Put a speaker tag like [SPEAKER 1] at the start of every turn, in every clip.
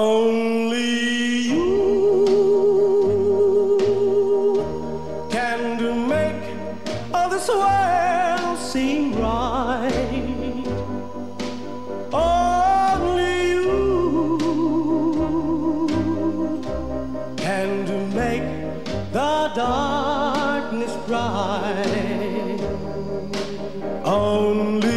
[SPEAKER 1] Only you can do make all this world seem right. Only you can do make the darkness bright. Only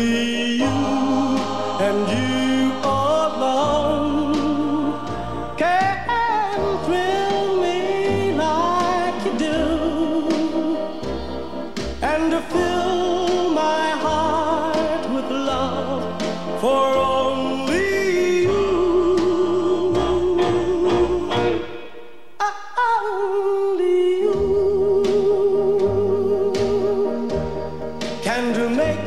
[SPEAKER 1] can to make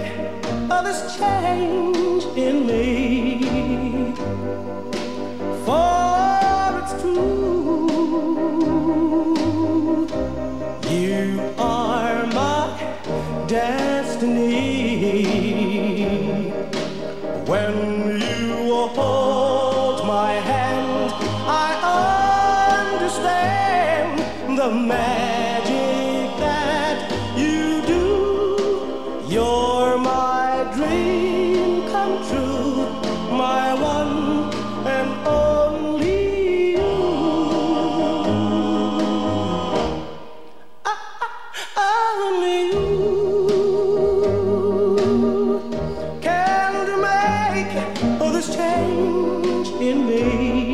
[SPEAKER 1] others change in me. For it's true, you are my destiny. When you hold my hand, I understand the magic You're my dream come true, my one and only you. Ah, ah, ah, only you can make all this change in me.